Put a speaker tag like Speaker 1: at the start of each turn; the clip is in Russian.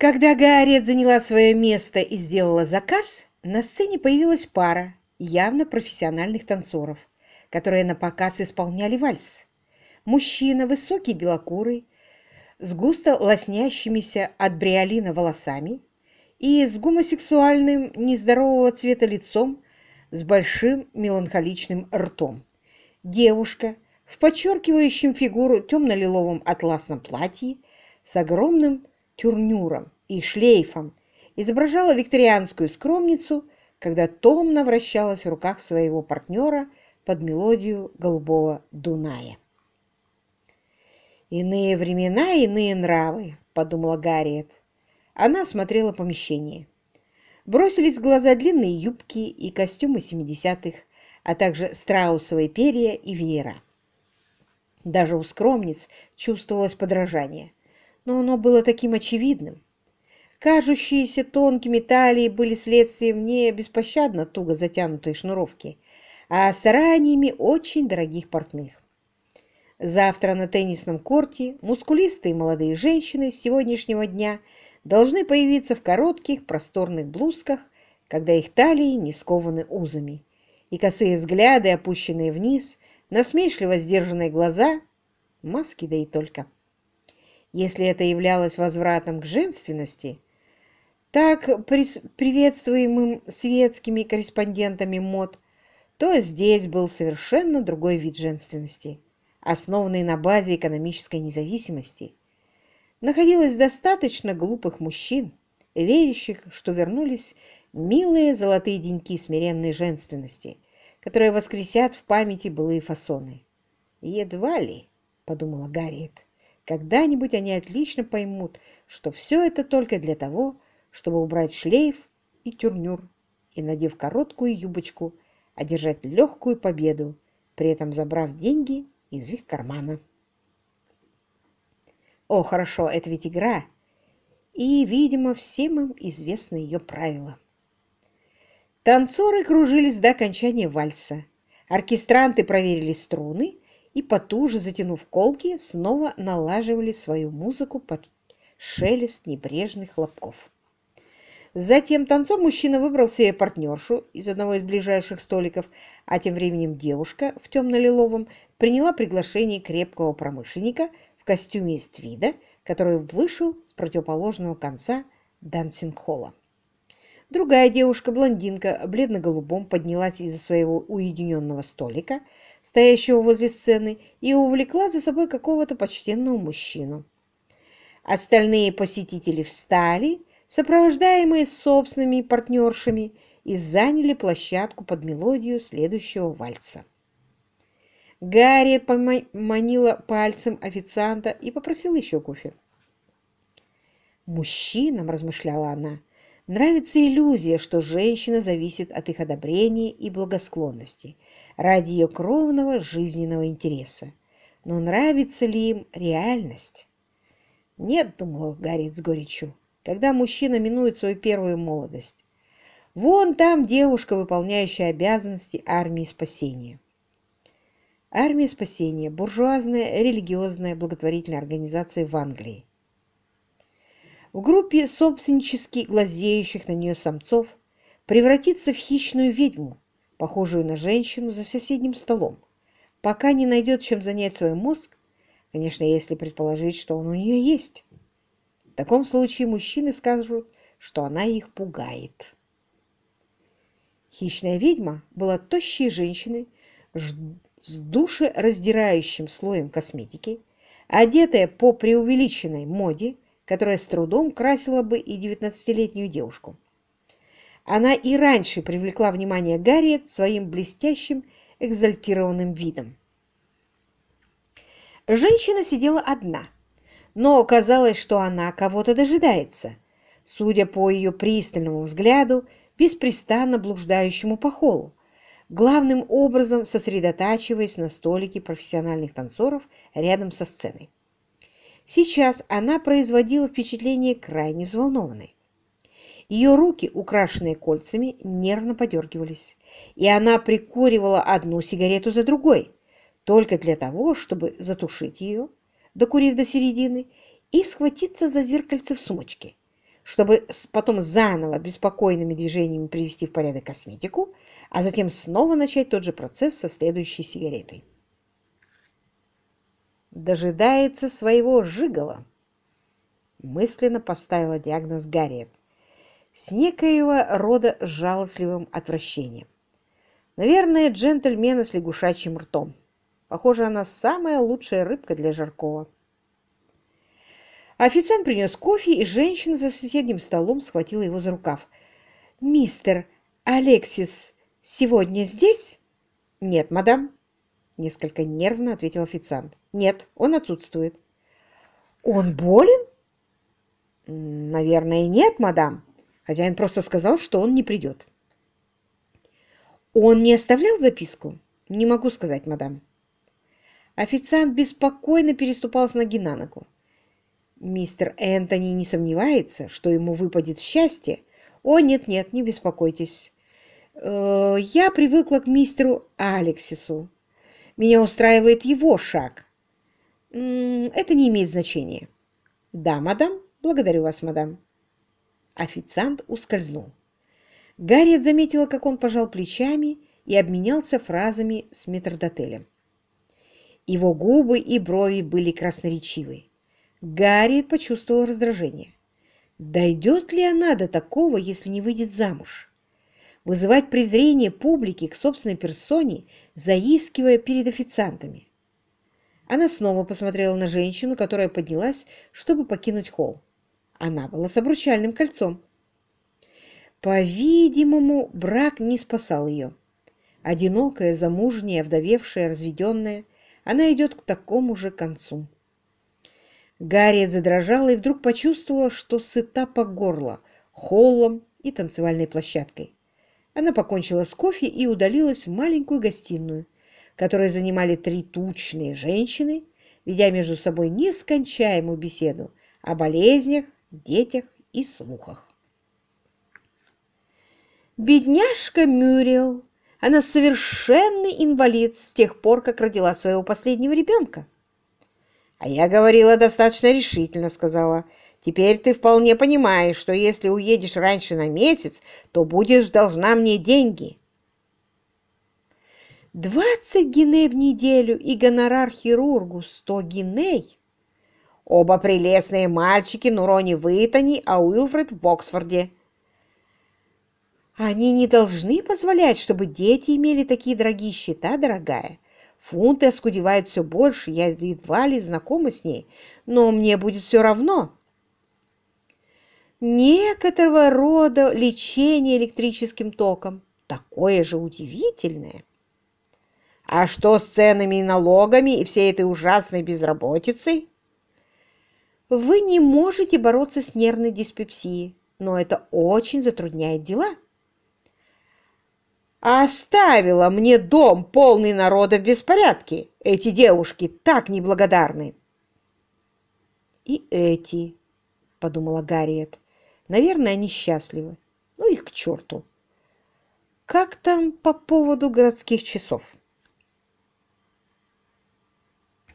Speaker 1: Когда Гарриет заняла свое место и сделала заказ, на сцене появилась пара явно профессиональных танцоров, которые на показ исполняли вальс. Мужчина, высокий белокурый, с густо лоснящимися от бриолина волосами и с гомосексуальным нездорового цвета лицом с большим меланхоличным ртом. Девушка в подчеркивающем фигуру темно-лиловом атласном платье с огромным тюрнюром и шлейфом изображала викторианскую скромницу, когда томно вращалась в руках своего партнера под мелодию голубого Дуная. «Иные времена, иные нравы», — подумала Гарриет. Она осмотрела помещение. Бросились в глаза длинные юбки и костюмы семидесятых, а также страусовые перья и веера. Даже у скромниц чувствовалось подражание, но оно было таким очевидным. Кажущиеся тонкими талии были следствием не беспощадно туго затянутой шнуровки, а стараниями очень дорогих портных. Завтра на теннисном корте мускулистые молодые женщины с сегодняшнего дня должны появиться в коротких просторных блузках, когда их талии не скованы узами, и косые взгляды, опущенные вниз, насмешливо сдержанные глаза, маски да и только. Если это являлось возвратом к женственности, так приветствуемым светскими корреспондентами мод, то здесь был совершенно другой вид женственности – основанный на базе экономической независимости, находилось достаточно глупых мужчин, верящих, что вернулись милые золотые деньки смиренной женственности, которые воскресят в памяти былые фасоны. «Едва ли», — подумала Гарриет, — «когда-нибудь они отлично поймут, что все это только для того, чтобы убрать шлейф и тюрнюр и, надев короткую юбочку, одержать легкую победу, при этом забрав деньги из их кармана. О, хорошо, это ведь игра, и, видимо, всем им известны ее правила. Танцоры кружились до окончания вальса. Оркестранты проверили струны и, потуже затянув колки, снова налаживали свою музыку под шелест небрежных хлопков. Затем танцор-мужчина выбрал себе партнершу из одного из ближайших столиков, а тем временем девушка в темно-лиловом приняла приглашение крепкого промышленника в костюме из твида, который вышел с противоположного конца дансинг-холла. Другая девушка-блондинка, бледно-голубом, поднялась из-за своего уединенного столика, стоящего возле сцены, и увлекла за собой какого-то почтенного мужчину. Остальные посетители встали, сопровождаемые собственными партнершами, и заняли площадку под мелодию следующего вальса. Гарри поманила пальцем официанта и попросила еще кофе. «Мужчинам, — размышляла она, — нравится иллюзия, что женщина зависит от их одобрения и благосклонности ради ее кровного жизненного интереса. Но нравится ли им реальность?» «Нет, — думала Гарри с горечью, когда мужчина минует свою первую молодость. Вон там девушка, выполняющая обязанности армии спасения. Армия спасения – буржуазная религиозная благотворительная организация в Англии. В группе собственнически глазеющих на нее самцов превратится в хищную ведьму, похожую на женщину за соседним столом, пока не найдет чем занять свой мозг, конечно, если предположить, что он у нее есть. В таком случае мужчины скажут, что она их пугает. Хищная ведьма была тощей женщиной с душераздирающим слоем косметики, одетая по преувеличенной моде, которая с трудом красила бы и девятнадцатилетнюю девушку. Она и раньше привлекла внимание Гарриет своим блестящим экзальтированным видом. Женщина сидела одна – но оказалось, что она кого-то дожидается, судя по ее пристальному взгляду, беспрестанно блуждающему по холлу, главным образом сосредотачиваясь на столике профессиональных танцоров рядом со сценой. Сейчас она производила впечатление крайне взволнованной. Ее руки, украшенные кольцами, нервно подергивались, и она прикуривала одну сигарету за другой, только для того, чтобы затушить ее докурив до середины, и схватиться за зеркальце в сумочке, чтобы потом заново беспокойными движениями привести в порядок косметику, а затем снова начать тот же процесс со следующей сигаретой. Дожидается своего жигала. Мысленно поставила диагноз Гарриет с некоего рода жалостливым отвращением. Наверное, джентльмена с лягушачьим ртом. Похоже, она самая лучшая рыбка для жаркого. Официант принес кофе, и женщина за соседним столом схватила его за рукав. «Мистер Алексис сегодня здесь?» «Нет, мадам», — несколько нервно ответил официант. «Нет, он отсутствует». «Он болен?» «Наверное, нет, мадам. Хозяин просто сказал, что он не придет». «Он не оставлял записку?» «Не могу сказать, мадам». Официант беспокойно переступал с ноги на ногу. Мистер Энтони не сомневается, что ему выпадет счастье. О, нет-нет, не беспокойтесь. Э, я привыкла к мистеру Алексису. Меня устраивает его шаг. Это не имеет значения. Да, мадам. Благодарю вас, мадам. Официант ускользнул. Гарриет заметила, как он пожал плечами и обменялся фразами с метрдотелем. Его губы и брови были красноречивы. Гарриет почувствовал раздражение. Дойдет ли она до такого, если не выйдет замуж? Вызывать презрение публики к собственной персоне, заискивая перед официантами. Она снова посмотрела на женщину, которая поднялась, чтобы покинуть холл. Она была с обручальным кольцом. По-видимому, брак не спасал ее. Одинокая, замужняя, вдовевшая, разведенная, она идет к такому же концу. Гарриет задрожала и вдруг почувствовала, что сыта по горло холлом и танцевальной площадкой. Она покончила с кофе и удалилась в маленькую гостиную, которую занимали три тучные женщины, ведя между собой нескончаемую беседу о болезнях, детях и слухах. Бедняжка Мюрил, она совершенный инвалид с тех пор, как родила своего последнего ребенка. «А я говорила достаточно решительно», — сказала. «Теперь ты вполне понимаешь, что если уедешь раньше на месяц, то будешь должна мне деньги». «Двадцать гиней в неделю и гонорар хирургу сто гиней». Оба прелестные мальчики, но Рони в Итоне, а Уилфред в Оксфорде. Они не должны позволять, чтобы дети имели такие дорогие счета, дорогая. Фунты оскудевают все больше, я едва ли знакома с ней, но мне будет все равно. Некоторого рода лечение электрическим током, такое же удивительное. А что с ценами и налогами и всей этой ужасной безработицей? Вы не можете бороться с нервной диспепсией, но это очень затрудняет дела оставила мне дом, полный народа в беспорядке. Эти девушки так неблагодарны. И эти, — подумала Гарриет, — наверное, они счастливы. Ну их к черту. Как там по поводу городских часов?